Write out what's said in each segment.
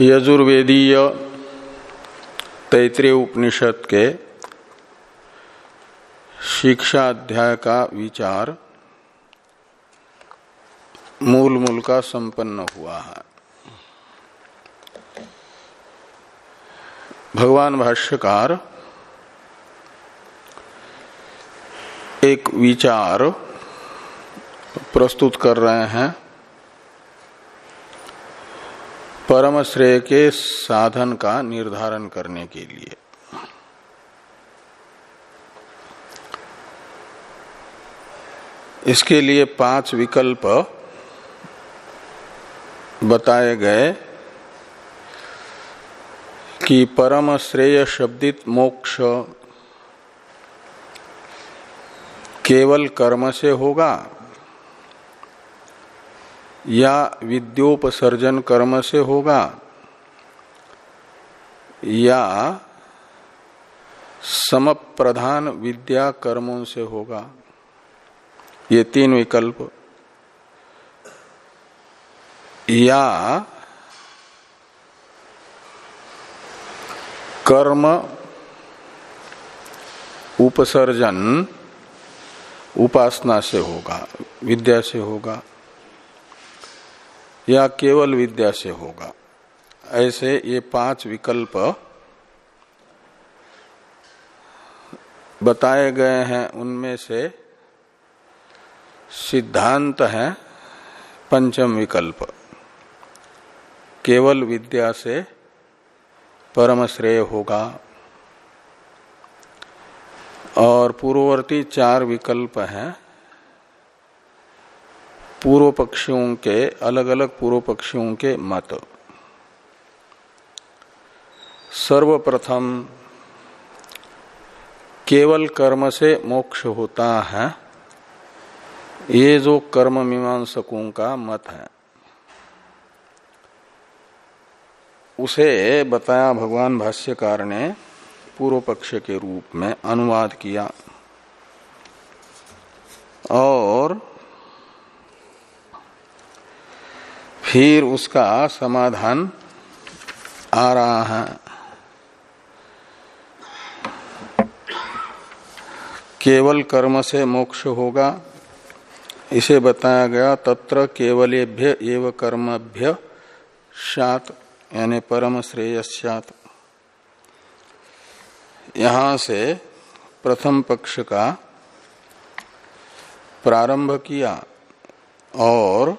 यजुर्वेदीय तैतृय उपनिषद के शिक्षा अध्याय का विचार मूल मूल का संपन्न हुआ है। भगवान भाष्यकार एक विचार प्रस्तुत कर रहे हैं। परम श्रेय के साधन का निर्धारण करने के लिए। इसके लिए पाँच विकल्प बताए गए कि परम श्रेय शब्दित मोक्ष केवल कर्म से होगा या विद्योपसर्जन कर्म से होगा, या समप्रधान विद्या कर्मों से होगा। ये तीन विकल्प। या कर्म उपसर्जन उपासना से होगा, विद्या से होगा। या केवल विद्या से होगा। ऐसे ये पाँच विकल्प बताए गए हैं। उनमें से सिद्धांत है पंचम विकल्प। केवल विद्या से परम श्रेय होगा। और पूर्ववर्ती चार विकल्प हैं। पूर्व पक्षियों के अलग अलग पूर्व पक्षियों के मत। सर्वप्रथम, केवल कर्म से मोक्ष होता है, ये जो कर्म मीमांसकों का मत है। उसे बताया भगवान भाष्यकार ने पूर्व पक्ष के रूप में अनुवाद किया। और फिर उसका समाधान आ रहा है। केवल कर्म से मोक्ष होगा, इसे बताया गया तत्र केवलेभ्य एव कर्मभ्य सात, यानी परम श्रेयस्यात यहाँ से प्रथम पक्ष का प्रारंभ किया और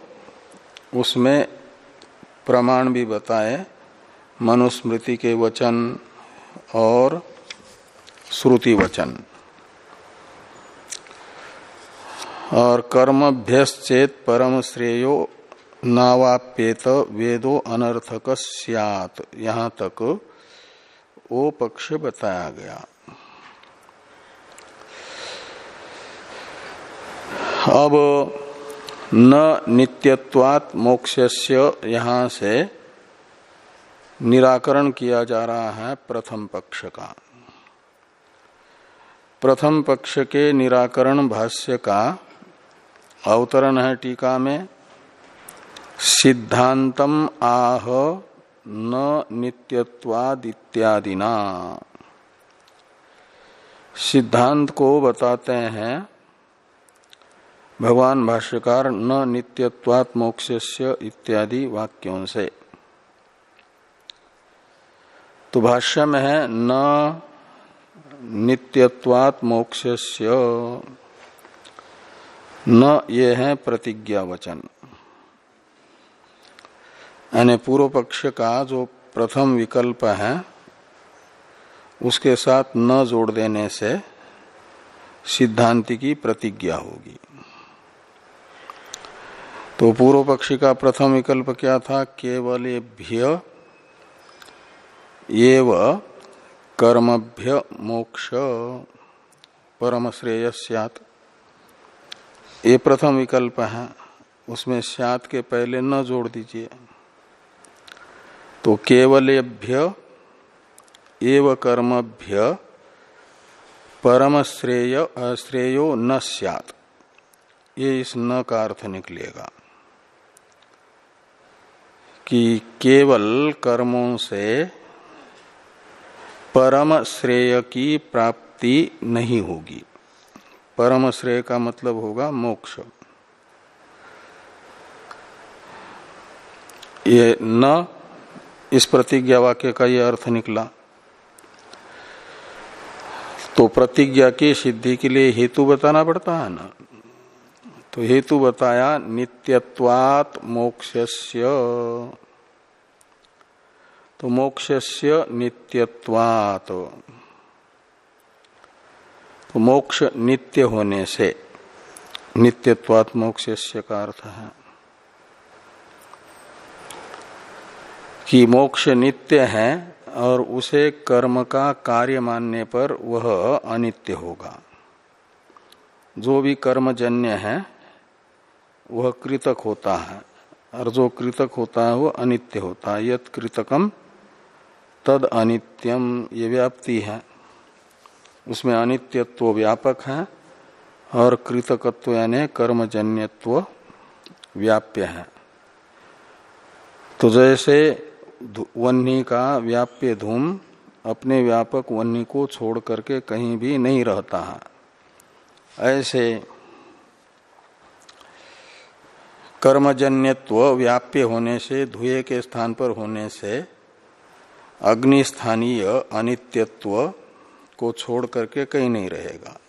उसमें प्रमाण भी बताए, मनुस्मृति के वचन और श्रुति वचन। और कर्मभ्यश्चेत परम श्रेयो नावाप्येत वेदो अनर्थक सियात। यहाँ तक वो पक्ष बताया गया। अब न नित्यत्वात मोक्षस्य यहाँ से निराकरण किया जा रहा है प्रथम पक्ष का। प्रथम पक्ष के निराकरण भाष्य का अवतरण है टीका में, सिद्धांतम आह न नित्यत्वाद इत्यादिना। सिद्धांत को बताते हैं भगवान भाष्यकार न नित्यत्वात् मोक्षस्य इत्यादि वाक्यों से। तो भाष्य में है न नित्यत्वात् मोक्षस्य न ये है प्रतिज्ञा वचन यानी पूर्व पक्ष का जो प्रथम विकल्प है, उसके साथ न जोड़ देने से सिद्धांति की प्रतिज्ञा होगी। तो पूर्व पक्षी का प्रथम विकल्प क्या था? केवलेभ्य एव कर्मभ्य मोक्ष। परम श्रेय सियात। ये प्रथम विकल्प है। उसमें स्यात के पहले न जोड़ दीजिए। तो केवलेभ्य एव कर्मभ्य परम श्रेय श्रेयो न सियात। ये इस न का अर्थ निकलेगा। कि केवल कर्मों से परम श्रेय की प्राप्ति नहीं होगी। परम श्रेय का मतलब होगा मोक्ष। ये न इस प्रतिज्ञा वाक्य का यह अर्थ निकला। तो प्रतिज्ञा की सिद्धि के लिए हेतु बताना पड़ता है ना? तो हेतु बताया नित्यत्वात मोक्षस्य। तो मोक्षस्य नित्यत्वात। तो मोक्ष नित्य होने से, नित्यत्वात मोक्षस्य का अर्थ है कि मोक्ष नित्य है और उसे कर्म का कार्य मानने पर वह अनित्य होगा। जो भी कर्मजन्य है वह कृतक होता है, और जो कृतक होता है वो अनित्य होता है। यद कृतकम, तद अनित्यम, ये व्याप्ति है। उसमें अनित्यत्व व्यापक है, और कृतकत्व यानी कर्मजन्यत्व व्याप्य है। तो जैसे वन्नी का व्याप्य धूम अपने व्यापक वन्नी को छोड़ करके कहीं भी नहीं रहता है। ऐसे कर्मजन्यत्व व्याप्य होने से, धुए के स्थान पर होने से, अग्निस्थानीय अनित्यत्व को छोड़ करके कहीं नहीं रहेगा।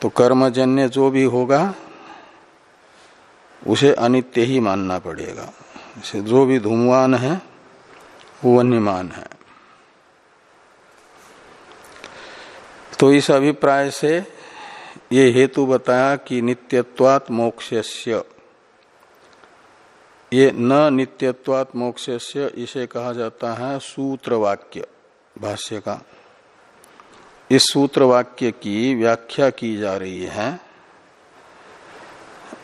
तो कर्मजन्य जो भी होगा, उसे अनित्य ही मानना पड़ेगा। जो भी धूमवान है, वो वन्यमान है। तो इस अभिप्राय से ये हेतु बताया कि नित्यत्वात मोक्षस्य। ये न नित्यत्वात मोक्षस्य, इसे कहा जाता है सूत्र वाक्य भाष्य का। इस सूत्र वाक्य की व्याख्या की जा रही है।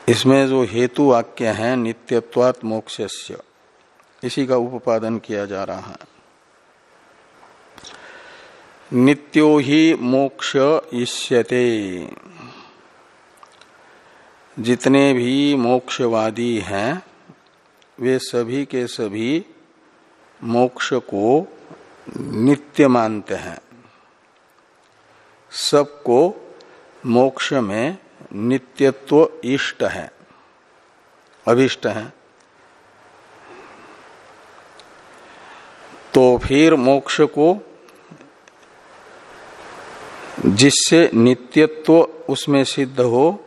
इसमें जो हेतु वाक्य है, नित्यत्वात मोक्षस्य, इसी का उपादन किया जा रहा है। नित्यो ही मोक्ष इष्यते। जितने भी मोक्षवादी हैं, वे सभी के सभी मोक्ष को नित्य मानते हैं। सबको मोक्ष में नित्यत्व इष्ट है, अभिष्ट है। तो फिर मोक्ष को जिससे नित्यत्व उसमें सिद्ध हो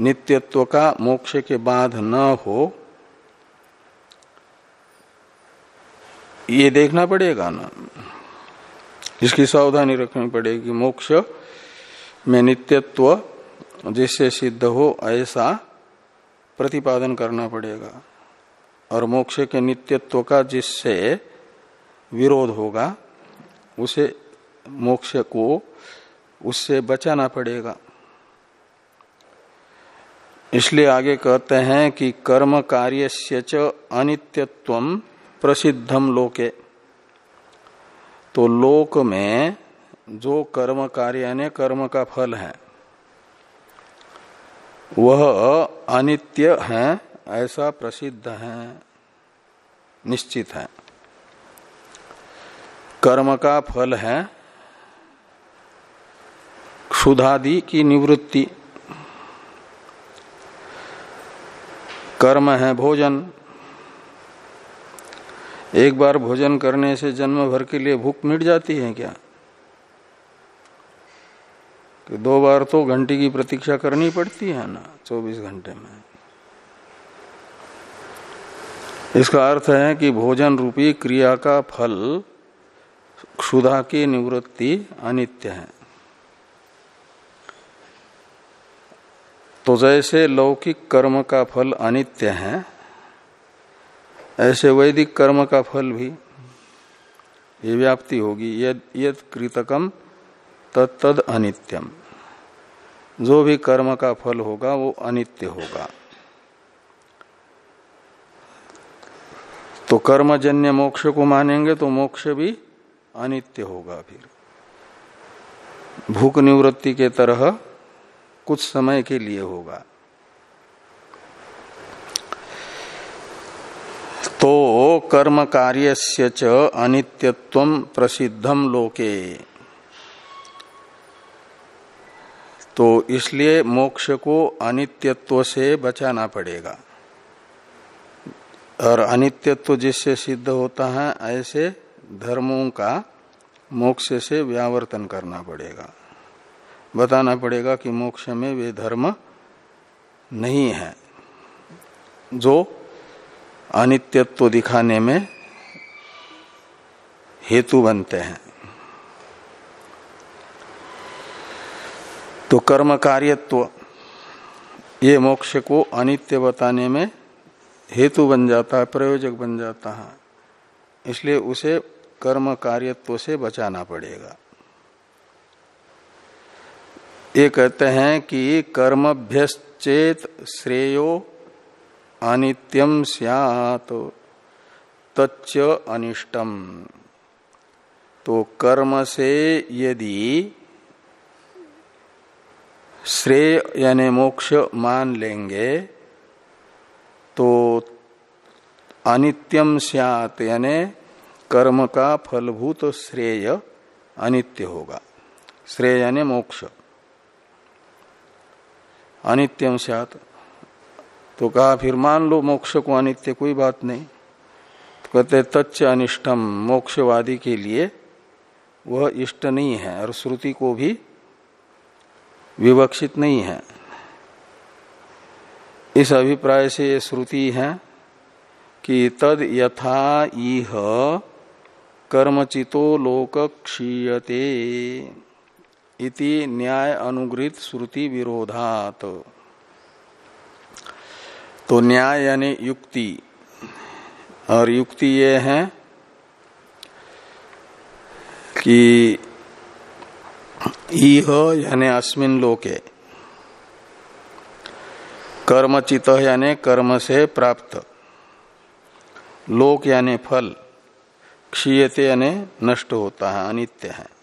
नित्यत्व का मोक्ष के बाद न हो, ये देखना पड़ेगा ना। इसकी सावधानी रखनी पड़ेगी। मोक्ष में नित्यत्व जिससे सिद्ध हो, ऐसा प्रतिपादन करना पड़ेगा। और मोक्ष के नित्यत्व का जिससे विरोध होगा, उसे मोक्ष को, उससे बचाना पड़ेगा। इसलिए आगे कहते हैं कि कर्म कार्य से अनित्यत्व प्रसिद्धम लोके। तो लोक में जो कर्म कार्य, यानी कर्म का फल है, वह अनित्य है, ऐसा प्रसिद्ध है, निश्चित है। कर्म का फल है, क्षुधादि की निवृत्ति। कर्म है भोजन। एक बार भोजन करने से जन्म भर के लिए भूख मिट जाती है क्या? कि दो बार तो घंटे की प्रतीक्षा करनी पड़ती है ना 24 घंटे में। इसका अर्थ है कि भोजन रूपी क्रिया का फल क्षुधा की निवृत्ति अनित्य है। तो जैसे लौकिक कर्म का फल अनित्य है, ऐसे वैदिक कर्म का फल भी ये व्याप्ति होगी। यद यद कृतकम तद अनित्यम। जो भी कर्म का फल होगा, वो अनित्य होगा। तो कर्मजन्य मोक्ष को मानेंगे तो मोक्ष भी अनित्य होगा फिर। भूख निवृत्ति के तरह कुछ समय के लिए होगा। तो कर्म कार्य च अनित्यत्व प्रसिद्धम लोके। तो इसलिए मोक्ष को अनित्यत्व से बचाना पड़ेगा। और अनित्यत्व जिससे सिद्ध होता है, ऐसे धर्मों का मोक्ष से व्यावर्तन करना पड़ेगा। बताना पड़ेगा कि मोक्ष में वे धर्म नहीं है, जो अनित्यत्व दिखाने में हेतु बनते हैं। तो कर्म कार्यत्व, ये मोक्ष को अनित्य बताने में हेतु बन जाता है, प्रयोजक बन जाता है। इसलिए उसे कर्म कार्यत्व से बचाना पड़ेगा। ये कहते हैं कि कर्मभ्यश्चेत श्रेयो अनित्यम सियात, तच्च अनिष्टम। तो कर्म से यदि श्रेय यानी मोक्ष मान लेंगे तो अनित्यम सियात यानी कर्म का फलभूत श्रेय अनित्य होगा। श्रेय यानी मोक्ष। अनित्यम सियात। तो कहा, फिर मान लो मोक्ष को अनित्य कोई बात नहीं। तो कहते, तच्च अनिष्टम मोक्षवादी के लिए वह इष्ट नहीं है और श्रुति को भी विवक्षित नहीं है। इस अभिप्राय से ये श्रुति है कि तद यथा इह कर्मचितो लोक क्षीयते इति न्याय अनुगृत श्रुति विरोधात। तो न्याय यानी युक्ति। और युक्ति ये है कि इह यानी अस्मिन लोके। कर्मचित यानी कर्म से प्राप्त। लोक यानी फल। क्षीयते यानी नष्ट होता है, अनित्य है।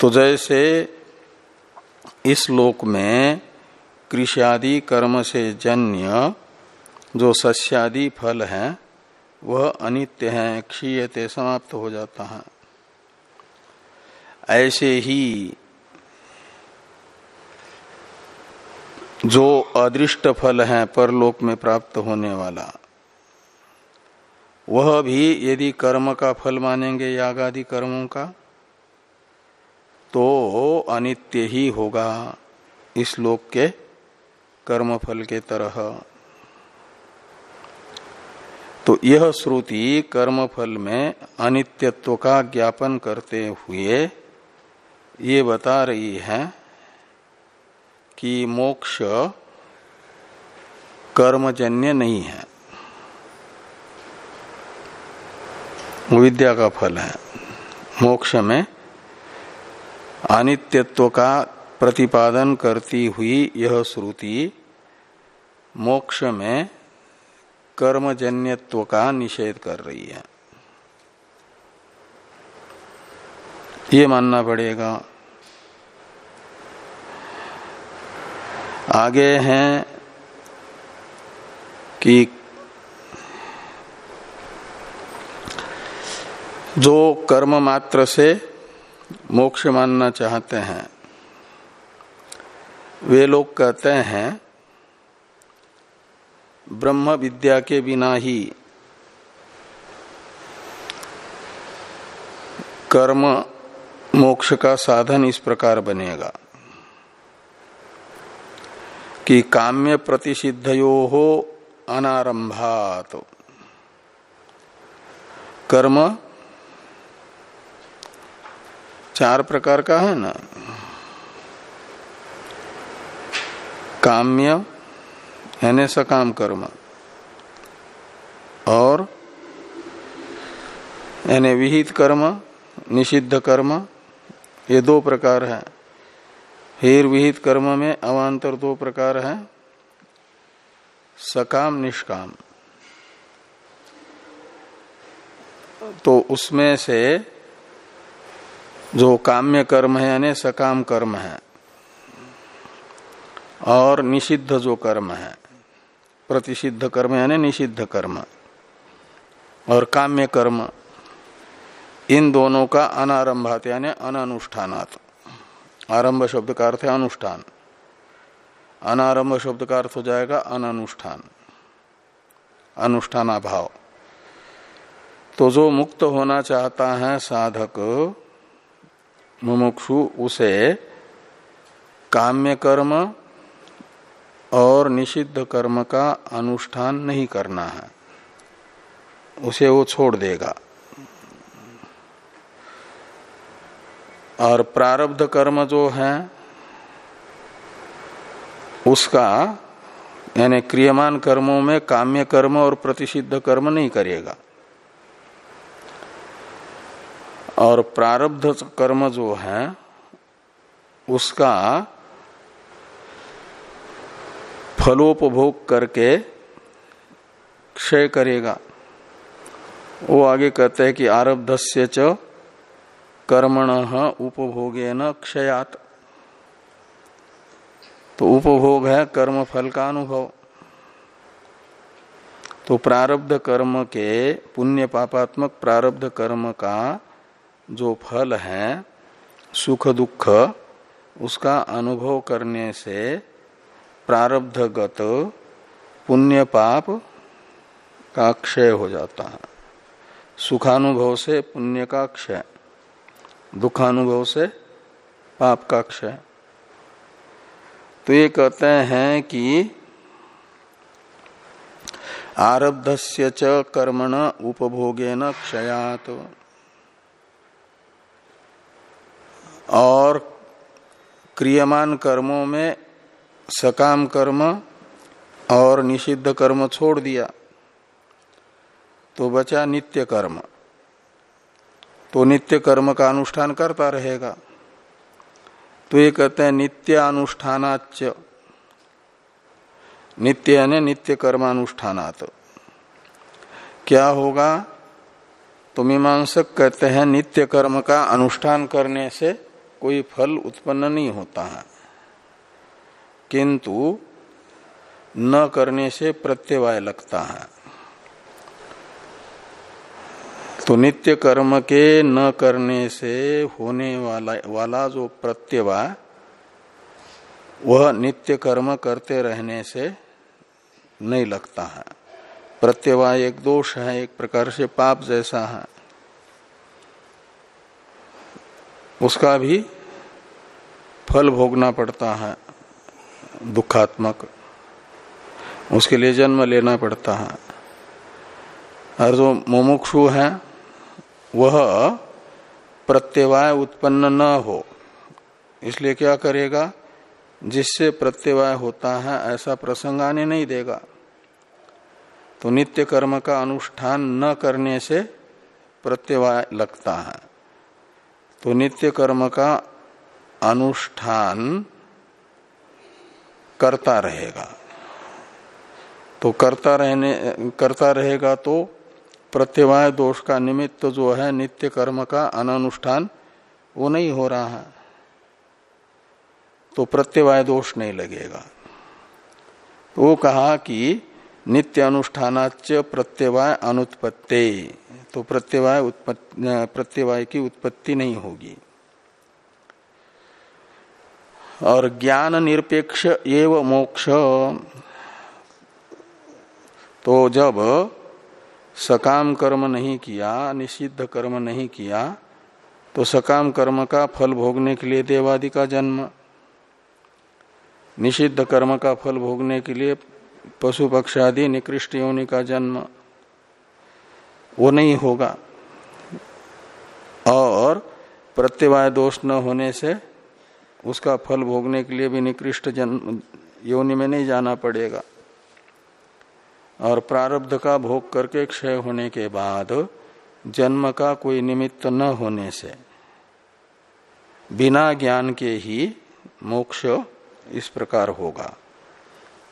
तो जैसे इस लोक में कृषि कर्म से जन्य जो सस्यादि फल है, वह अनित्य है, क्षीयते, समाप्त हो जाता है। ऐसे ही जो अदृष्ट फल है परलोक में प्राप्त होने वाला, वह भी यदि कर्म का फल मानेंगे यागादि कर्मों का तो अनित्य ही होगा इस लोक के कर्मफल के तरह। तो यह श्रुति कर्मफल में अनित्यत्व का ज्ञापन करते हुए ये बता रही है कि मोक्ष कर्मजन्य नहीं है। विद्या का फल है। मोक्ष में अनित्यत्व का प्रतिपादन करती हुई यह श्रुति मोक्ष में कर्मजन्यत्व का निषेध कर रही है। ये मानना पड़ेगा। आगे हैं कि जो कर्म मात्र से मोक्ष मानना चाहते हैं। वे लोग कहते हैं, ब्रह्म विद्या के बिना ही कर्म मोक्ष का साधन इस प्रकार बनेगा कि काम्य प्रतिषिधयो हो अनारंभात कर्म चार प्रकार का है ना? काम्य, यानी सकाम कर्म, और यानी विहित कर्म, निषिद्ध कर्म, ये दो प्रकार है। हेर विहित कर्म में अवान्तर दो प्रकार है। सकाम, निष्काम। तो उसमें से जो काम्य कर्म है, यानी सकाम कर्म है। और निषिद्ध जो कर्म है, प्रतिषिद्ध कर्म, यानी निषिद्ध कर्म और काम्य कर्म, इन दोनों का अनारंभात, यानी अनानुष्ठानात। आरंभ शब्द का अर्थ है अनुष्ठान। अनारंभ शब्द का अर्थ हो जाएगा अनानुष्ठान। अनुष्ठानाभाव। तो जो मुक्त होना चाहता है साधक मुमुक्षु उसे काम्य कर्म और निषिद्ध कर्म का अनुष्ठान नहीं करना है। उसे वो छोड़ देगा। और प्रारब्ध कर्म जो है, उसका यानी क्रियमान कर्मों में काम्य कर्म और प्रतिषिद्ध कर्म नहीं करेगा। और प्रारब्ध कर्म जो है, उसका फलोपभोग करके क्षय करेगा। वो आगे कहते हैं कि आरब्ध से च कर्मण उपभोगे न क्षयात। तो उपभोग है कर्म फल का अनुभव। तो प्रारब्ध कर्म के, पुण्य पापात्मक प्रारब्ध कर्म का जो फल है, सुख दुख, उसका अनुभव करने से प्रारब्धगत पुण्य पाप का क्षय हो जाता है। सुखानुभव से पुण्य का क्षय, दुखानुभव से पाप का क्षय। तो ये कहते हैं कि आरब्धस्य च कर्मण उपभोगेन क्षयात। और क्रियमान कर्मों में सकाम कर्म और निषिद्ध कर्म छोड़ दिया तो बचा नित्य कर्म। तो नित्य कर्म का अनुष्ठान करता रहेगा। तो ये कहते हैं नित्य अनुष्ठानाच नित्य यानी नित्य कर्मानुष्ठानात। क्या होगा? तो मीमांसक कहते हैं नित्य कर्म का अनुष्ठान करने से कोई फल उत्पन्न नहीं होता है। किंतु न करने से प्रत्यवाय लगता है। तो नित्य कर्म के न करने से होने वाला वाला जो प्रत्यवाय, वह नित्य कर्म करते रहने से नहीं लगता है। प्रत्यवाय एक दोष है, एक प्रकार से पाप जैसा है। उसका भी फल भोगना पड़ता है, दुखात्मक। उसके लिए जन्म लेना पड़ता है। और जो मुमुक्षु है, वह प्रत्यवाय उत्पन्न न हो, इसलिए क्या करेगा? जिससे प्रत्यवाय होता है, ऐसा प्रसंग आने नहीं देगा। तो नित्य कर्म का अनुष्ठान न करने से प्रत्यवाय लगता है। तो नित्य कर्म का अनुष्ठान करता रहेगा। तो करता रहने, करता रहेगा तो प्रत्यवाय दोष का निमित्त जो है, नित्य कर्म का अनुष्ठान वो नहीं हो रहा है। तो प्रत्यवाय दोष नहीं लगेगा। वो कहा कि नित्य अनुष्ठानाच प्रत्यवाय अनुत्पत्ति तो प्रत्यवाय प्रत्यवाय की उत्पत्ति नहीं होगी। और ज्ञान निरपेक्ष एव मोक्ष। तो जब सकाम कर्म नहीं किया, निषिद्ध कर्म नहीं किया तो सकाम कर्म का फल भोगने के लिए देवादि का जन्म, निषिद्ध कर्म का फल भोगने के लिए पशु पक्षादि निकृष्ट योनि का जन्म, वो नहीं होगा। और प्रत्यवाय दोष न होने से उसका फल भोगने के लिए भी निकृष्ट जन्म योनि में नहीं जाना पड़ेगा। और प्रारब्ध का भोग करके क्षय होने के बाद जन्म का कोई निमित्त न होने से बिना ज्ञान के ही मोक्ष इस प्रकार होगा।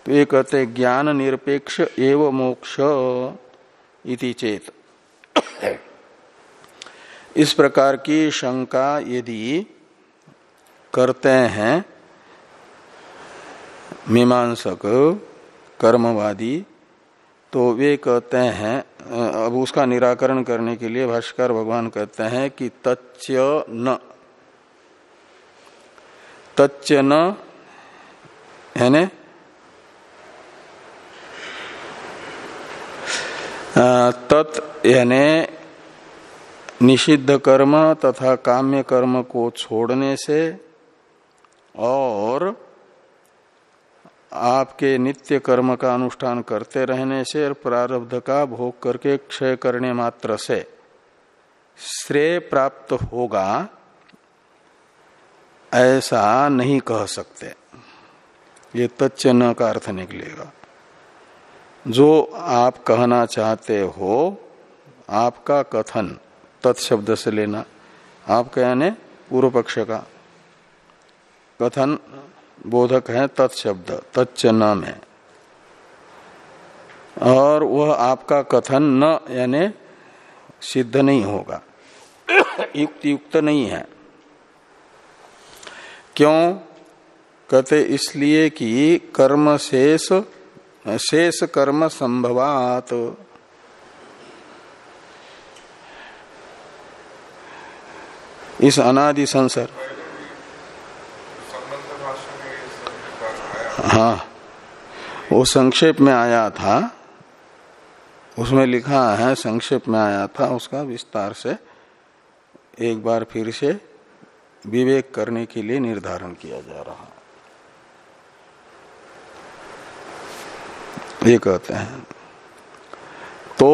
तो ये कहते ज्ञान निरपेक्ष एव मोक्ष इति चेत। इस प्रकार की शंका यदि करते हैं, मीमांसक, कर्मवादी तो वे कहते हैं अब उसका निराकरण करने के लिए भाष्कर भगवान कहते हैं कि तच्च न। तच्च न, है तत्, यानी निषिद्ध कर्म तथा काम्य कर्म को छोड़ने से और आपके नित्य कर्म का अनुष्ठान करते रहने से और प्रारब्ध का भोग करके क्षय करने मात्र से श्रेय प्राप्त होगा, ऐसा नहीं कह सकते। ये तच्च न का अर्थ निकलेगा। जो आप कहना चाहते हो, आपका कथन, तत्शब्द से लेना आप यानी पूर्व पक्ष का। कथन बोधक है तत्शब्द, तच्च न में और वह आपका कथन न यानी सिद्ध नहीं होगा। युक्त युक्त नहीं है। क्यों? कहते इसलिए कि कर्म शेष शेष कर्म संभवात। इस अनादि संसार हाँ वो संक्षेप में आया था, उसमें लिखा है, संक्षेप में आया था, उसका विस्तार से एक बार फिर से विवेक करने के लिए निर्धारण किया जा रहा। ये कहते हैं तो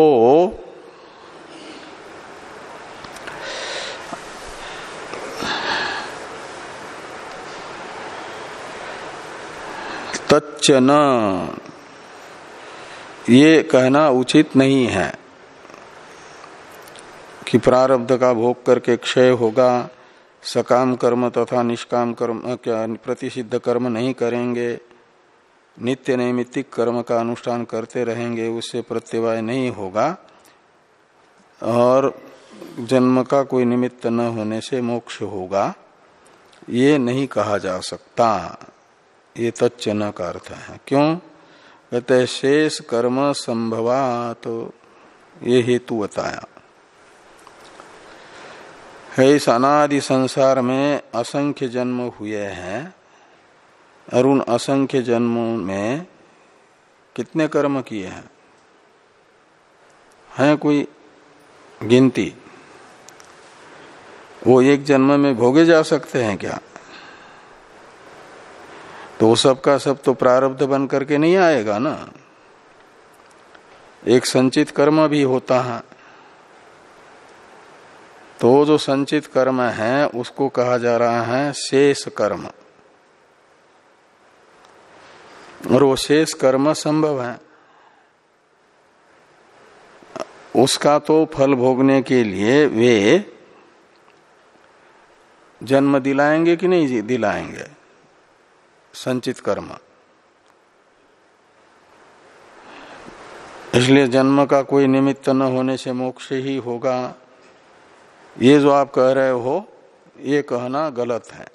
तच्च न। ये कहना उचित नहीं है कि प्रारब्ध का भोग करके क्षय होगा, सकाम कर्म तथा निष्काम कर्म क्या प्रतिषिद्ध कर्म नहीं करेंगे, नित्य नैमित्तिक कर्म का अनुष्ठान करते रहेंगे, उससे प्रत्यवाय नहीं होगा, और जन्म का कोई निमित्त न होने से मोक्ष होगा, ये नहीं कहा जा सकता। ये तच्चन का अर्थ है। क्यों? कहते शेष कर्म संभवात। तो ये हेतु बताया। है इस अनादि संसार में असंख्य जन्म हुए हैं। और उन असंख्य जन्मों में कितने कर्म किए हैं? है कोई गिनती? वो एक जन्म में भोगे जा सकते हैं क्या? तो वो सब का सब तो प्रारब्ध बन करके नहीं आएगा ना। एक संचित कर्म भी होता है। तो जो संचित कर्म है, उसको कहा जा रहा है शेष कर्म। और वो शेष कर्म संभव है। उसका तो फल भोगने के लिए वे जन्म दिलाएँगे कि नहीं दिलाएँगे? संचित कर्म। इसलिए जन्म का कोई निमित्त न होने से मोक्ष ही होगा। ये जो आप कह रहे हो, ये कहना गलत है।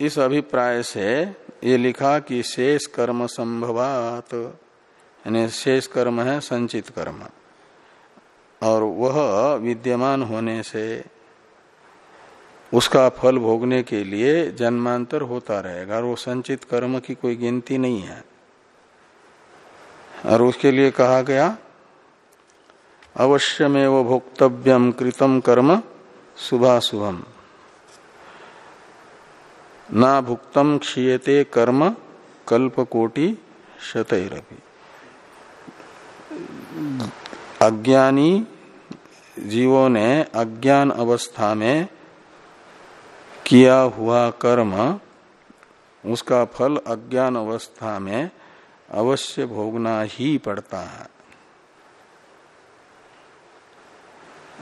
इस अभिप्राय से ये लिखा कि शेष कर्म संभवात, यानी शेष कर्म है संचित कर्म। और वह विद्यमान होने से उसका फल भोगने के लिए जन्मांतर होता रहेगा और वो संचित कर्म की कोई गिनती नहीं है। और उसके लिए कहा गया अवश्य में वो भोक्तव्यम कृतम कर्म शुभाशुभम। ना भुक्तम क्षीयते कर्म कल्पकोटि शतरपि। अज्ञानी जीवों ने अज्ञान अवस्था में किया हुआ कर्म, उसका फल अज्ञान अवस्था में अवश्य भोगना ही पड़ता है।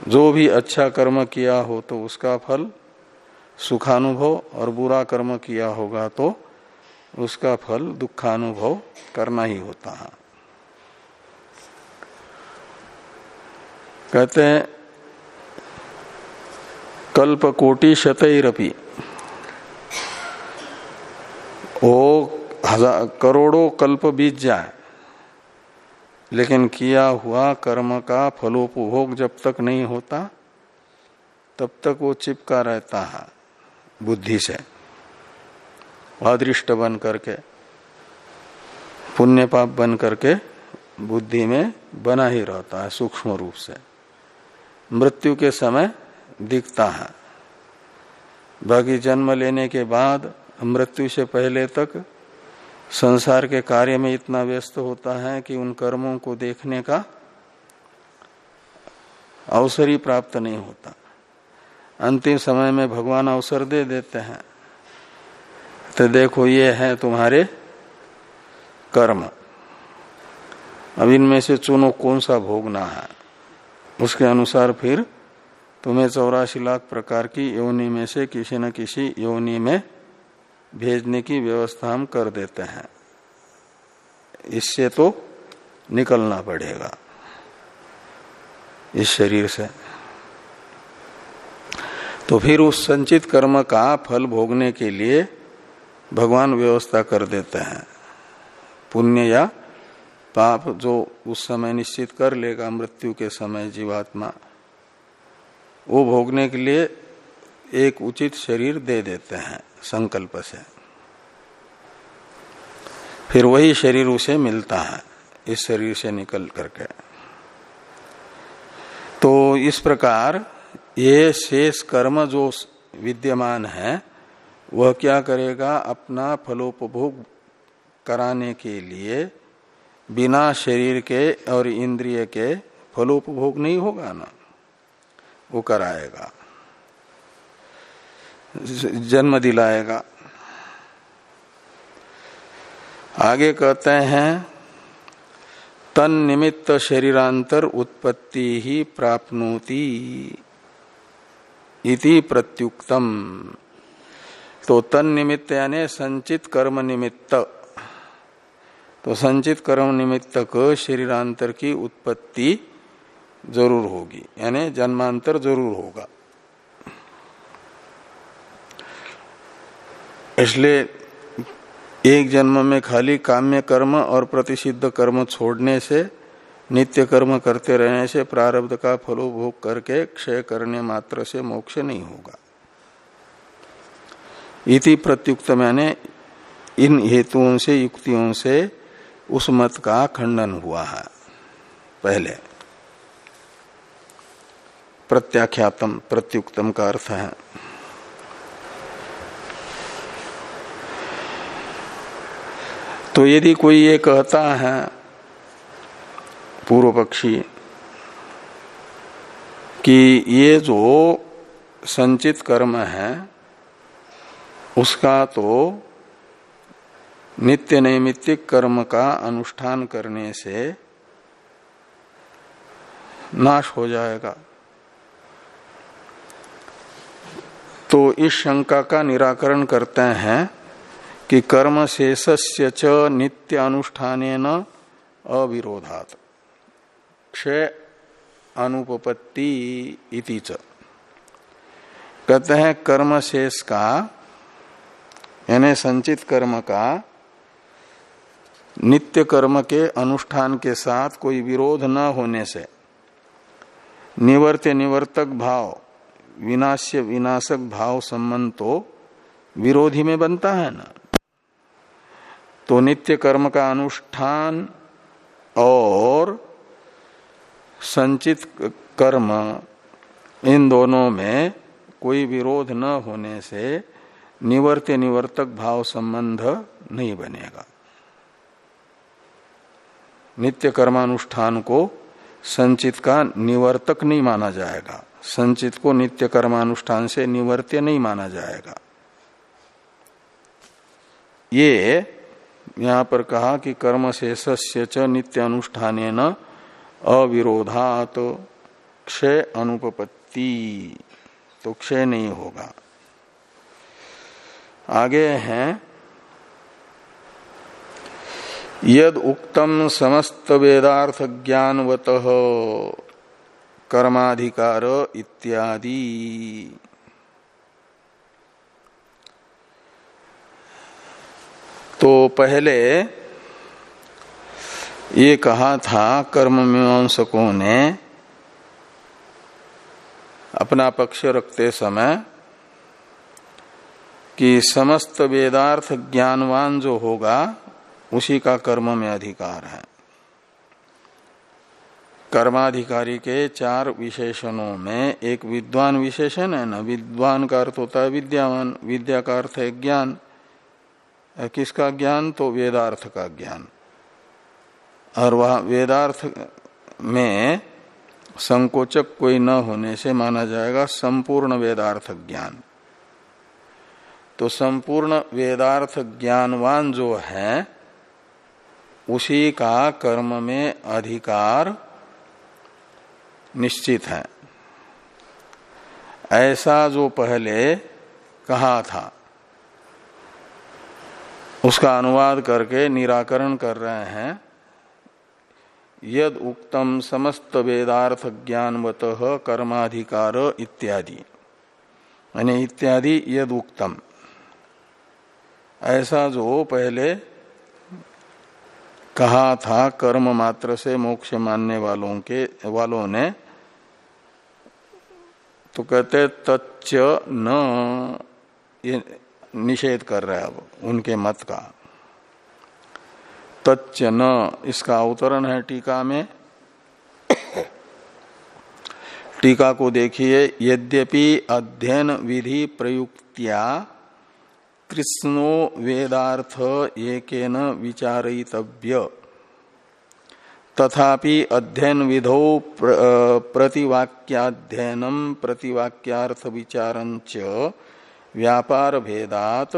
जो भी अच्छा कर्म किया हो तो उसका फल, सुखानुभव और बुरा कर्म किया होगा तो उसका फल दुखानुभव करना ही होता है। कहते हैं कल्प कोटि शतरपी हज़ार, करोड़ों कल्प बीत जाए। लेकिन किया हुआ कर्म का फलोपभोग जब तक नहीं होता, तब तक वो चिपका रहता है बुद्धि से। अदृष्ट बन करके पुण्य पाप बन करके बुद्धि में बना ही रहता है, सूक्ष्म रूप से। मृत्यु के समय दिखता है। बाकी जन्म लेने के बाद, मृत्यु से पहले तक संसार के कार्य में इतना व्यस्त होता है कि उन कर्मों को देखने का अवसर ही प्राप्त नहीं होता। अंतिम समय में भगवान अवसर दे देते हैं। तो देखो, ये है तुम्हारे कर्म। अब इनमें से चुनो कौन सा भोगना है। उसके अनुसार फिर तुम्हें चौरासी लाख प्रकार की योनि में से किसी न किसी योनि में भेजने की व्यवस्था हम कर देते हैं। इससे तो निकलना पड़ेगा। इस शरीर से। तो फिर उस संचित कर्म का फल भोगने के लिए भगवान व्यवस्था कर देते हैं। पुण्य या पाप जो उस समय निश्चित कर लेगा मृत्यु के समय जीवात्मा। वो भोगने के लिए एक उचित शरीर दे देते हैं, संकल्प से। फिर वही शरीर उसे मिलता है, इस शरीर से निकल करके। तो इस प्रकार ये शेष कर्म जो विद्यमान है, वह क्या करेगा अपना फलोपभोग कराने के लिए? बिना शरीर के और इंद्रिय के फलोपभोग नहीं होगा ना? वो कराएगा। जन्म दिलाएगा। आगे कहते हैं, तन निमित्त शरीरांतर उत्पत्ति ही प्राप्नोति इति प्रत्युक्तम। तो तन निमित्त यानी संचित कर्म निमित्त। तो संचित कर्म निमित्त को शरीरांतर की उत्पत्ति ज़रूर होगी, यानी जन्मांतर ज़रूर होगा। इसलिए एक जन्म में खाली काम्य कर्म और प्रतिषिद्ध कर्म छोड़ने से, नित्य कर्म करते रहने से प्रारब्ध का फलोभोग करके क्षय करने मात्र से मोक्ष नहीं होगा। इति प्रत्युक्त मैंने इन हेतुओं से, युक्तियों से उस मत का खंडन हुआ है, पहले। प्रत्याख्यातम, प्रत्युक्तम का अर्थ है। तो यदि कोई ये कहता है, पूर्व पक्षी, कि ये जो संचित कर्म है, उसका तो नित्य नैमित्तिक कर्म का अनुष्ठान करने से नाश हो जाएगा। तो इस शंका का निराकरण करते हैं कि कर्म शेषस्य च नित्य अनुष्ठान अविरोधात। क्षय अनुपपत्ति इति च। कहते हैं कर्म शेष का, यानी संचित कर्म का, नित्य कर्म के अनुष्ठान के साथ कोई विरोध न होने से निवर्त्य निवर्तक भाव विनाश्य विनाशक भाव संबंध तो विरोधी में बनता है ना। तो नित्य कर्म का अनुष्ठान और संचित कर्म इन दोनों में कोई विरोध न होने से निवर्त्य निवर्तक भाव संबंध नहीं बनेगा। नित्य कर्मानुष्ठान को संचित का निवर्तक नहीं माना जाएगा। संचित को नित्य कर्मानुष्ठान से निवर्त्य नहीं माना जाएगा। ये यहाँ पर कहा कि कर्म से च नित्य अनुष्ठान अविरोधात तो क्षय अनुपपत्ति। तो क्षय नहीं होगा। आगे हैं, यद उक्तम समस्त वेदार्थ ज्ञानवत। कर्माधिकार इत्यादि। तो पहले ये कहा था कर्म मीमांसकों ने, अपना पक्ष रखते समय कि समस्त वेदार्थ ज्ञानवान जो होगा, उसी का कर्म में अधिकार है। कर्माधिकारी के चार विशेषणों में एक विद्वान विशेषण है ना? विद्वान का अर्थ होता है विद्यावान। विद्या का अर्थ है ज्ञान। किसका ज्ञान? तो वेदार्थ का ज्ञान। और वह वेदार्थ में संकोचक कोई न होने से माना जाएगा संपूर्ण वेदार्थ ज्ञान। तो संपूर्ण वेदार्थ ज्ञानवान जो है, उसी का कर्म में अधिकार निश्चित है। ऐसा जो पहले कहा था, उसका अनुवाद करके निराकरण कर रहे हैं। यद उक्तम समस्त वेदार्थ ज्ञानवत कर्माधिकार इत्यादि। यानी इत्यादि यद उक्तम। ऐसा जो पहले कहा था, कर्म मात्र से मोक्ष मानने वालों के, वालों ने तो कहते तच्च न, ये निषेध कर रहे अब उनके मत का। तच्च न, इसका अवतरण है टीका में। टीका को देखिए, यद्यपि अध्ययन विधि प्रयुक्तिया, कृष्णो वेदार्थ एक विचारितव्य तथापि अध्ययन विधौ प्र, प्रतिवाक्याध्ययन प्रतिवाक्यार्थ विचारंच व्यापार भेदात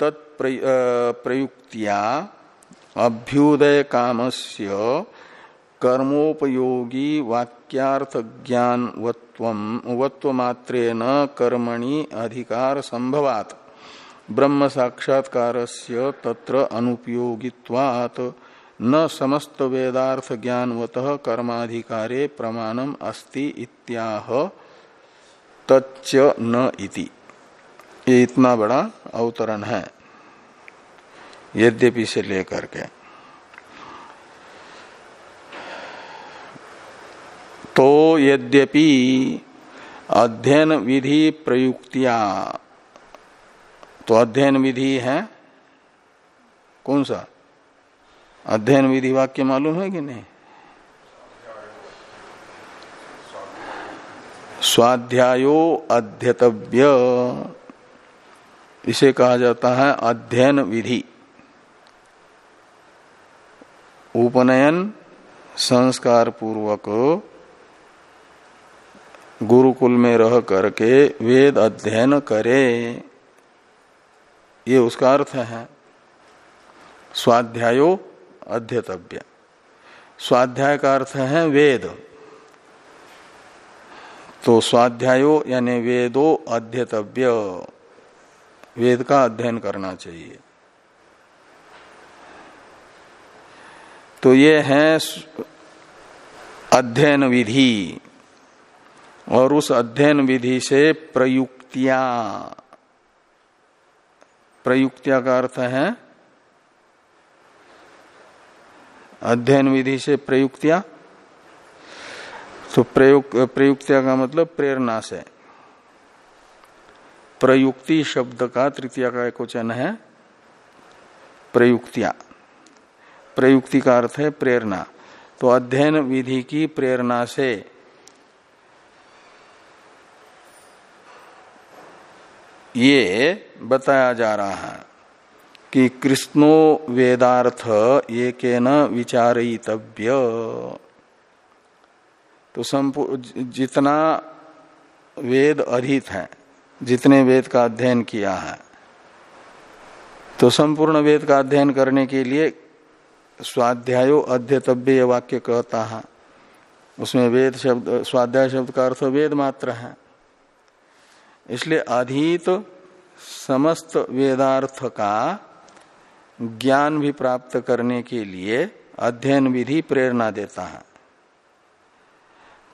तत्प्रयुक्तिया अभ्युदय कामस्य कर्मोपयोगी वाक्यार्थ ज्ञान वत्वमात्रेण कर्मणि अधिकार संभवात ब्रह्म साक्षात्कार तत्र अनुपयोगित्वात्। न समस्त वेदार्थ ज्ञानवत कर्माधिकारे प्रमाणम अस्ति इत्याह। तच्च न इति। ये इतना बड़ा अवतरण है, यद्यपि से लेकर के। तो यद्यपि अध्ययन विधि प्रयुक्तिया तो अध्ययन विधि है, कौन सा? अध्ययन विधि वाक्य मालूम है कि नहीं? स्वाध्यायो अध्यतव्य। इसे कहा जाता है अध्ययन विधि। उपनयन संस्कार पूर्वक गुरुकुल में रह करके वेद अध्ययन करे। ये उसका अर्थ है। स्वाध्यायो अध्यतव्य। स्वाध्याय का अर्थ है वेद। तो स्वाध्यायो यानी वेदो अध्यतव्य। वेद का अध्ययन करना चाहिए। तो ये है अध्ययन विधि। और उस अध्ययन विधि से प्रयुक्तियाँ। प्रयुक्तिया का अर्थ है अध्ययन विधि से प्रयुक्तिया? तो प्रयुक्त प्रयुक्तिया का मतलब प्रेरणा से। प्रयुक्ति शब्द का तृतीय का एक वचन है, प्रयुक्तिया। प्रयुक्ति का अर्थ है प्रेरणा। तो अध्ययन विधि की प्रेरणा से ये बताया जा रहा है। कि कृष्णो वेदार्थ ये के न विचारितव्य तो जितना वेद अधित है, जितने वेद का अध्ययन किया है तो संपूर्ण वेद का अध्ययन करने के लिए स्वाध्यायो अध्यतव्य वाक्य कहता है। उसमें वेद शब्द, स्वाध्याय शब्द का अर्थ वेद मात्र है। इसलिए अधीत समस्त वेदार्थ का ज्ञान भी प्राप्त करने के लिए अध्ययन विधि प्रेरणा देता है।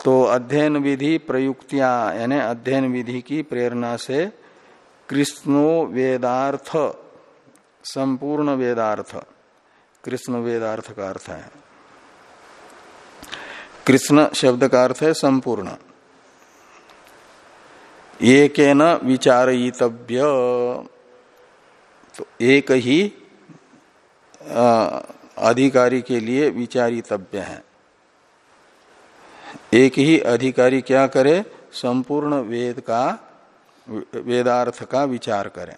तो अध्ययन विधि प्रयुक्तियाँ, यानी अध्ययन विधि की प्रेरणा से कृष्णो वेदार्थ, संपूर्ण वेदार्थ, कृष्ण वेदार्थ का अर्थ है। कृष्ण शब्द का अर्थ है संपूर्ण। एक विचारितव्य तो एक ही अधिकारी के लिए विचारितव्य है। एक ही अधिकारी क्या करे? संपूर्ण वेद का, वेदार्थ का विचार करें।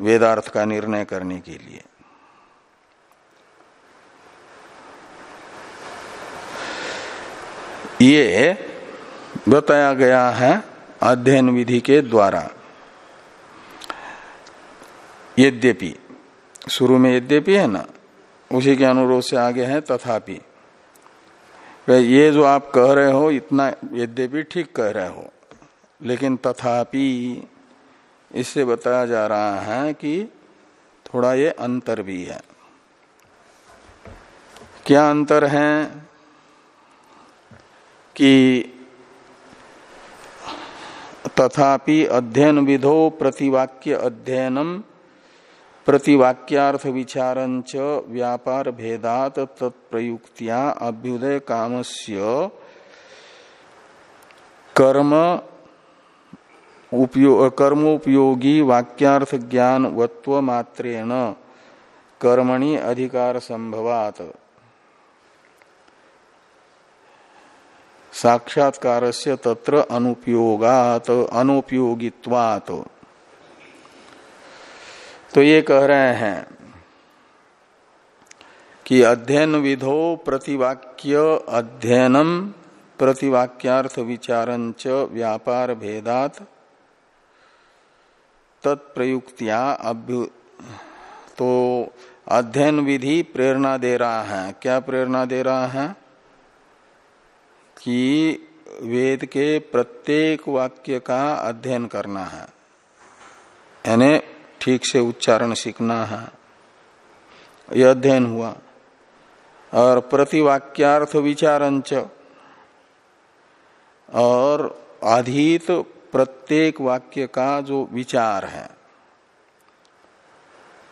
वेदार्थ का निर्णय करने के लिए। ये बताया गया है अध्ययन विधि के द्वारा। यद्यपि शुरू में यद्यपि है ना, उसी के अनुरोध से आगे है, तथापि। ये जो आप कह रहे हो, इतना यद्यपि ठीक कह रहे हो, लेकिन तथापि इससे बताया जा रहा है कि थोड़ा ये अंतर भी है। क्या अंतर है कि तथापि अध्ययन विधो प्रतिवाक्य अध्ययनम प्रतिवाक्यार्थ विचारंच व्यापार भेदात तत्प्रयुक्तिया अभ्युदय कामस्य कर्म उपयोग कर्मोपयोगी वाक्यार्थ ज्ञान वत्व मात्रेण कर्मणि अधिकार संभवात साक्षात्कार से तत्र अनुपयोगात, अनुपयोगित्वात। तो ये कह रहे हैं कि अध्ययन विधो प्रतिवाक्य अध्ययनम प्रतिवाक्यार्थ विचारंच व्यापार भेदात तत्प्रयुक्तिया अभ्यु तो अध्ययन विधि प्रेरणा दे रहा है। क्या प्रेरणा दे रहा है? कि वेद के प्रत्येक वाक्य का अध्ययन करना है। यानी ठीक से उच्चारण सीखना है। यह अध्ययन हुआ। और प्रतिवाक्यार्थ विचारंच और आधीत प्रत्येक वाक्य का जो विचार है,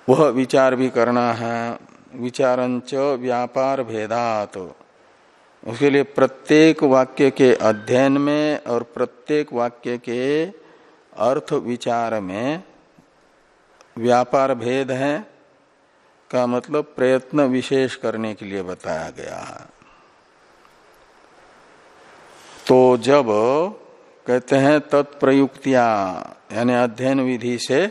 वह विचार भी करना है। विचारंच व्यापार भेदात। उसके लिए प्रत्येक वाक्य के अध्ययन में और प्रत्येक वाक्य के अर्थ विचार में व्यापार भेद है का मतलब प्रयत्न विशेष करने के लिए बताया गया है। तो जब कहते हैं तत्प्रयुक्तिया, यानी अध्ययन विधि से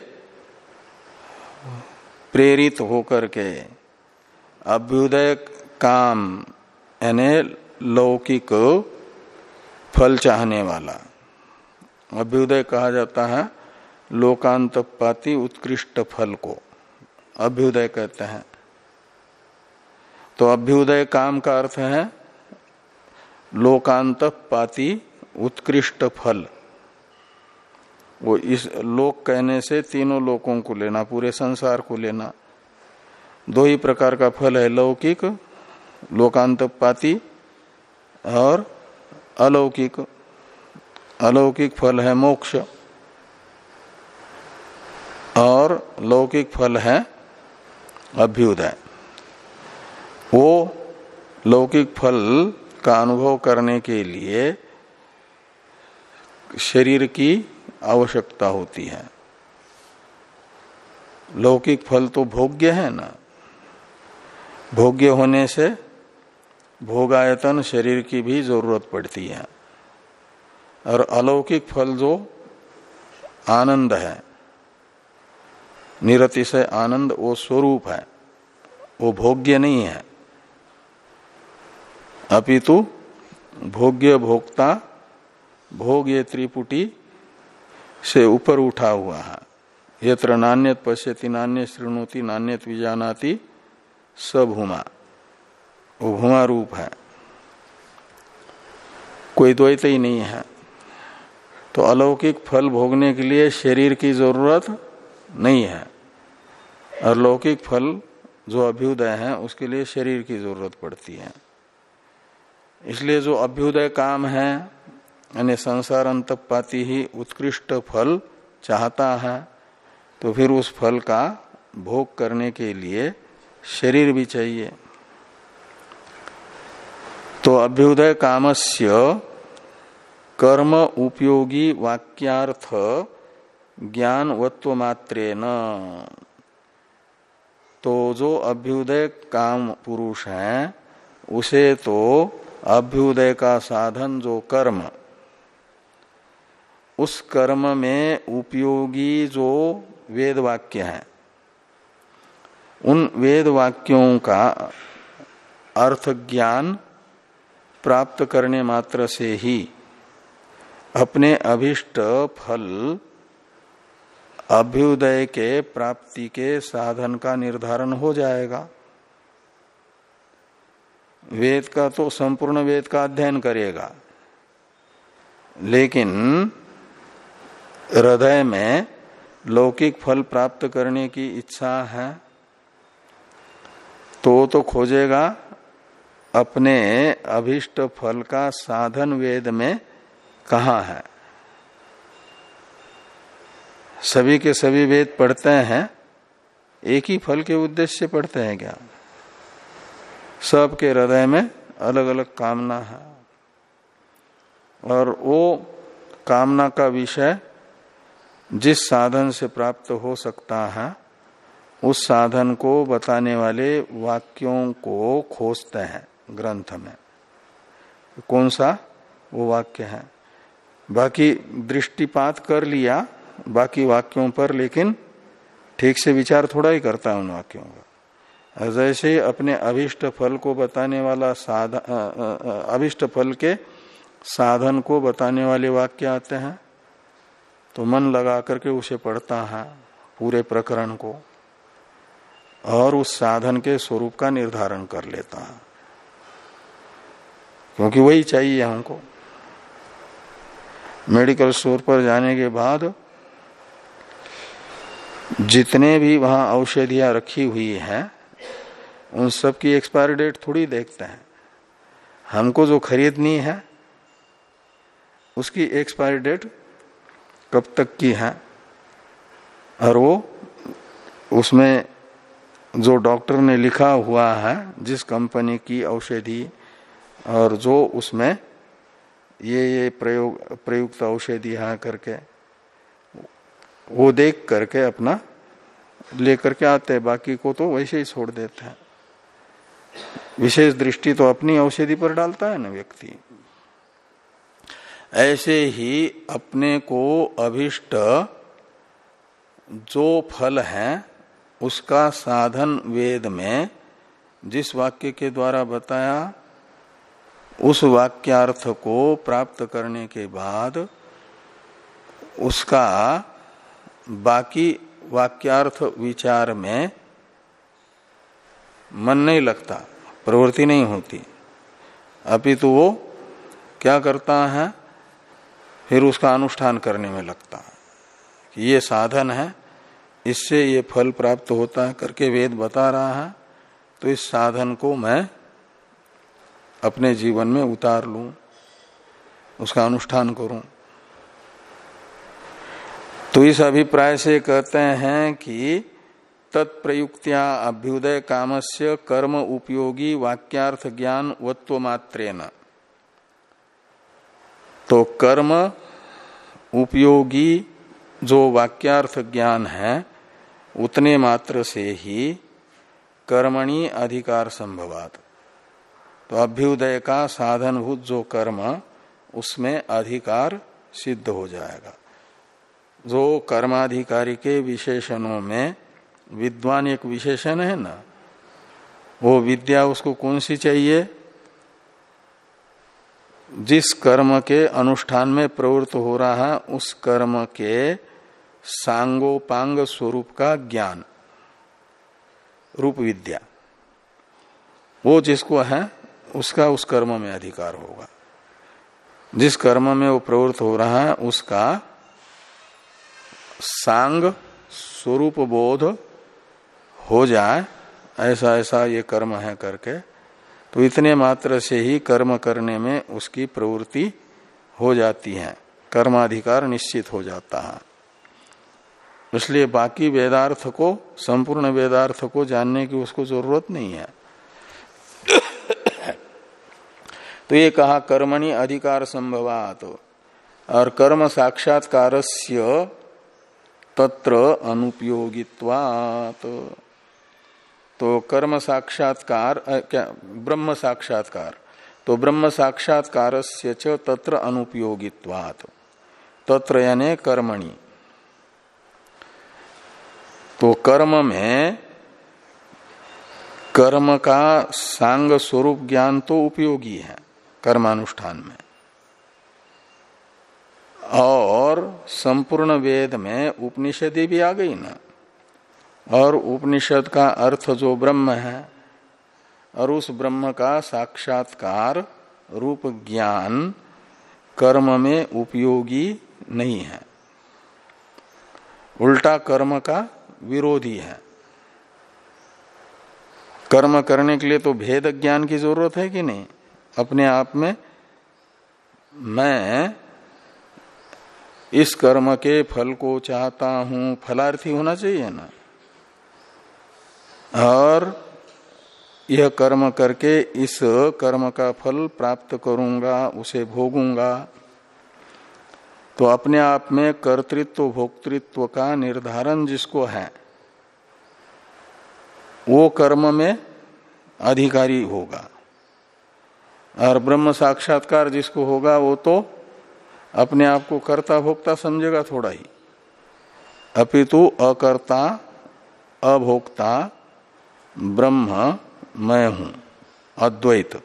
प्रेरित होकर के अभ्युदय काम, यानी लौकिक फल चाहने वाला, अभ्युदय कहा जाता है लोकांत पाती उत्कृष्ट फल को। अभ्युदय कहते हैं। तो अभ्युदय काम का अर्थ है लोकांत पाती उत्कृष्ट फल। वो इस लोक कहने से तीनों लोकों को लेना, पूरे संसार को लेना। दो ही प्रकार का फल है, लौकिक लोकांत पाती और अलौकिक। अलौकिक फल है मोक्ष। और लौकिक फल है अभ्युदय। वो लौकिक फल का अनुभव करने के लिए शरीर की आवश्यकता होती है। लौकिक फल तो भोग्य है ना? भोग्य होने से भोगायतन शरीर की भी ज़रूरत पड़ती है। और अलौकिक फल जो आनंद है। निरतिशय आनंद वो स्वरूप है। वो भोग्य नहीं है। अपितु भोग्य भोक्ता भोग ये त्रिपुटी से ऊपर उठा हुआ है। यत्र नान्यत पश्यति नान्य श्रृणोति नान्यत विजानाति सभूमा वो भूमा रूप है। कोई द्वैत ही नहीं है। तो अलौकिक फल भोगने के लिए शरीर की ज़रूरत नहीं है। और लौकिक फल जो अभ्युदय है, उसके लिए शरीर की ज़रूरत पड़ती है। इसलिए जो अभ्युदय काम है, यानी संसार अंत पाती ही उत्कृष्ट फल चाहता है तो फिर उस फल का भोग करने के लिए शरीर भी चाहिए। तो अभ्युदय कामस्य कर्म उपयोगी वाक्यार्थ ज्ञान वत्व मात्रे न तो जो अभ्युदय काम पुरुष है, उसे तो अभ्युदय का साधन जो कर्म, उस कर्म में उपयोगी जो वेद वाक्य है। उन वेद वाक्यों का अर्थ ज्ञान प्राप्त करने मात्र से ही अपने अभिष्ट फल अभ्युदय के प्राप्ति के साधन का निर्धारण हो जाएगा। वेद का तो संपूर्ण वेद का अध्ययन करेगा। लेकिन हृदय में लौकिक फल प्राप्त करने की इच्छा है तो तो खोजेगा अपने अभिष्ट फल का साधन वेद में कहा है। सभी के सभी वेद पढ़ते हैं, एक ही फल के उद्देश्य से पढ़ते हैं क्या? सबके हृदय में अलग अलग कामना है। और वो कामना का विषय जिस साधन से प्राप्त हो सकता है, उस साधन को बताने वाले वाक्यों को खोजते हैं ग्रंथ में। कौन सा? वो वाक्य है। बाकी दृष्टिपात कर लिया बाकी वाक्यों पर, लेकिन ठीक से विचार थोड़ा ही करता है उन वाक्यों का। जैसे अपने अभिष्ट फल को बताने वाला साधन अभिष्ट फल के साधन को बताने वाले वाक्य आते हैं तो मन लगा करके उसे पढ़ता है पूरे प्रकरण को, और उस साधन के स्वरूप का निर्धारण कर लेता है। क्योंकि वही चाहिए हमको। मेडिकल स्टोर पर जाने के बाद जितने भी वहाँ औषधियाँ रखी हुई हैं, उन सब की एक्सपायरी डेट थोड़ी देखते हैं। हमको जो खरीदनी है, उसकी एक्सपायरी डेट कब तक की है? और वो, उसमें जो डॉक्टर ने लिखा हुआ है, जिस कंपनी की औषधि, और जो उसमें ये ये प्रयोग, प्रयुक्त औषधि है करके वो देख करके अपना लेकर के आते हैं, बाकी को तो वैसे ही छोड़ देते हैं। विशेष दृष्टि तो अपनी औषधि पर डालता है ना व्यक्ति। ऐसे ही अपने को अभिष्ट जो फल है, उसका साधन वेद में जिस वाक्य के द्वारा बताया, उस वाक्यार्थ को प्राप्त करने के बाद उसका बाकी वाक्यार्थ विचार में मन नहीं लगता, प्रवृत्ति नहीं होती। अपितु तो वो क्या करता है, फिर उसका अनुष्ठान करने में लगता है कि ये साधन है, इससे ये फल प्राप्त होता है करके वेद बता रहा है तो इस साधन को मैं अपने जीवन में उतार लू, उसका अनुष्ठान करूँ। तो इस अभिप्राय से कहते हैं कि तत्प्रयुक्त्या अभ्युदय कामस्य कर्म उपयोगी वाक्यार्थ ज्ञान वत्व मात्रेन तो कर्म उपयोगी जो वाक्यार्थ ज्ञान है, उतने मात्र से ही कर्मणि अधिकार संभवात। तो अभ्युदय का साधनभूत जो कर्म, उसमें अधिकार सिद्ध हो जाएगा। जो कर्माधिकारी के विशेषणों में विद्वान एक विशेषण है ना, वो विद्या उसको कौन सी चाहिए? जिस कर्म के अनुष्ठान में प्रवृत्त हो रहा है, उस कर्म के सांगोपांग स्वरूप का ज्ञान, रूप विद्या। वो जिसको है, उसका उस कर्म में अधिकार होगा। जिस कर्म में वो प्रवृत्त हो रहा है, उसका सांग स्वरूप बोध हो जाए, ऐसा ऐसा ये कर्म है करके तो इतने मात्र से ही कर्म करने में उसकी प्रवृत्ति हो जाती है, कर्माधिकार निश्चित हो जाता है। इसलिए बाकी वेदार्थ को, संपूर्ण वेदार्थ को जानने की उसको ज़रूरत नहीं है। तो ये कहा, कर्मणि अधिकार संभवात, और कर्म साक्षात्कार तत्र अनुपयोगित्वात। तो कर्म साक्षात्कार क्या, ब्रह्म साक्षात्कार। तो ब्रह्म साक्षात्कार से तत्र अनुपयोगित्वात। तत्र यानी कर्मणि। तो कर्म में कर्म का सांग स्वरूप ज्ञान तो उपयोगी है, कर्मानुष्ठान में और संपूर्ण वेद में उपनिषद भी आ गई ना। और उपनिषद का अर्थ जो ब्रह्म है, और उस ब्रह्म का साक्षात्कार रूप ज्ञान कर्म में उपयोगी नहीं है। उल्टा कर्म का विरोधी है। कर्म करने के लिए तो भेद ज्ञान की ज़रूरत है कि नहीं? अपने आप में मैं इस कर्म के फल को चाहता हूँ। फलार्थी होना चाहिए ना। और यह कर्म करके इस कर्म का फल प्राप्त करूँगा, उसे भोगूँगा। तो अपने आप में कर्तृत्व, भोक्तृत्व का निर्धारण जिसको है, वो कर्म में अधिकारी होगा। और ब्रह्म साक्षात्कार जिसको होगा, वो तो अपने आप को कर्ता भोक्ता समझेगा थोड़ा ही। अपितु अकर्ता, अभोक्ता, ब्रह्म, मैं हूँ, अद्वैत।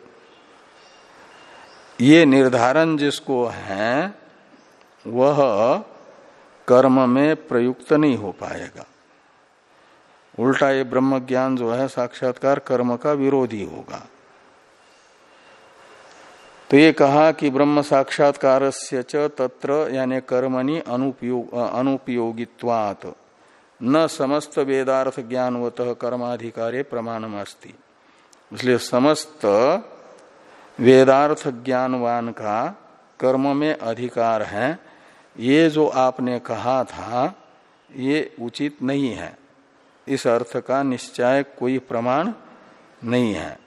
ये निर्धारण जिसको है, वह कर्म में प्रयुक्त नहीं हो पाएगा। उल्टा ये ब्रह्म ज्ञान जो है साक्षात्कार कर्म का विरोधी होगा। तो ये कहा कि ब्रह्म साक्षात्कार से तत्र यानी कर्मणि अनुपयोग न समस्त वेदार्थ ज्ञानवत कर्माधिकारे प्रमाणम अस्ति इसलिए समस्त वेदार्थ ज्ञानवान का कर्म में अधिकार है। ये जो आपने कहा था, ये उचित नहीं है। इस अर्थ का निश्चय कोई प्रमाण नहीं है।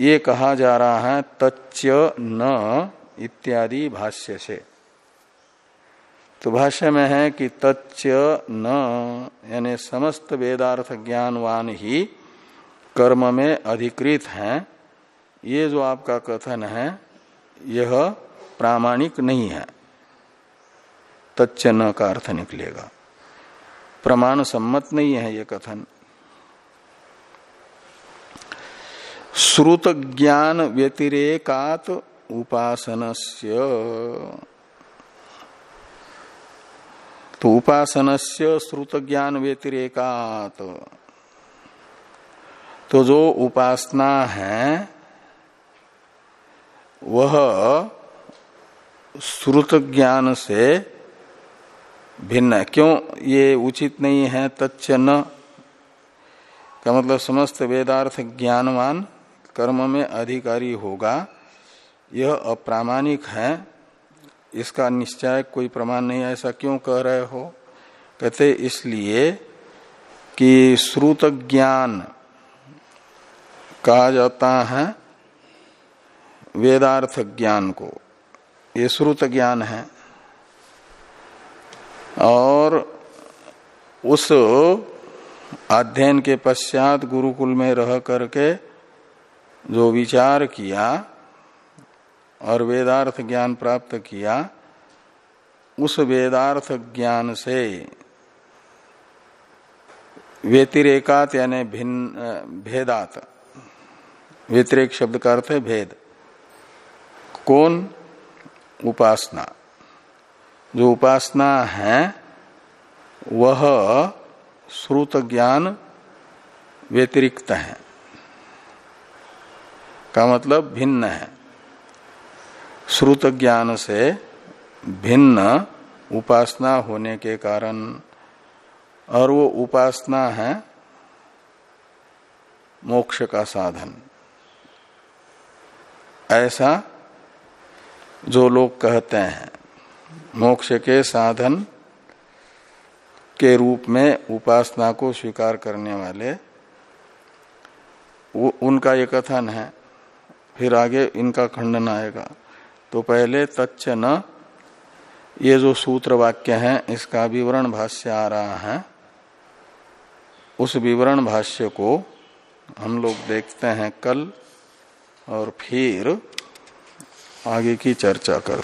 ये कहा जा रहा है तच्च न इत्यादि भाष्य से। तो भाष्य में है कि तच्च न, यानी समस्त वेदार्थ ज्ञानवान ही कर्म में अधिकृत हैं। ये जो आपका कथन है, यह प्रामाणिक नहीं है। तच्च न का अर्थ निकलेगा। प्रमाण सम्मत नहीं है ये कथन। श्रुत ज्ञान व्यतिरेकात उपासनस्य। तो उपासनस्य श्रुत ज्ञान व्यतिरेकात तो जो उपासना है, वह श्रुत ज्ञान से भिन्न है। क्यों ये उचित नहीं है तच्च न? का मतलब समस्त वेदार्थ ज्ञानवान कर्म में अधिकारी होगा, यह अप्रामाणिक है। इसका निश्चय कोई प्रमाण नहीं, ऐसा क्यों कह रहे हो? कहते, इसलिए कि श्रुत ज्ञान कहा जाता है, वेदार्थ ज्ञान को। ये श्रुत ज्ञान है। और उस अध्ययन के पश्चात गुरुकुल में रह करके जो विचार किया और वेदार्थ ज्ञान प्राप्त किया, उस वेदार्थ ज्ञान से व्यतिरेकात यानी भिन्न भेदात। व्यतिरेक शब्द का अर्थ है भेद। कौन? उपासना। जो उपासना है, वह श्रुत ज्ञान व्यतिरिक्त है। का मतलब भिन्न है। श्रुत ज्ञान से भिन्न उपासना होने के कारण, और वो उपासना है मोक्ष का साधन। ऐसा जो लोग कहते हैं, मोक्ष के साधन के रूप में उपासना को स्वीकार करने वाले उनका ये कथन है फिर आगे इनका खंडन आएगा। तो पहले तच्च न, ये जो सूत्र वाक्य है, इसका विवरण भाष्य आ रहा है। उस विवरण भाष्य को हम लोग देखते हैं कल और फिर आगे की चर्चा करते